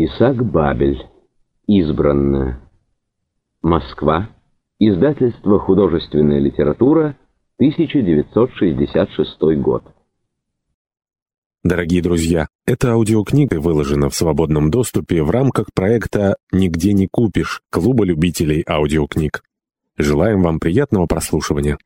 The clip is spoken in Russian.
Исаак Бабель. Избранная. Москва. Издательство «Художественная литература», 1966 год. Дорогие друзья, эта аудиокнига выложена в свободном доступе в рамках проекта «Нигде не купишь» Клуба любителей аудиокниг. Желаем вам приятного прослушивания.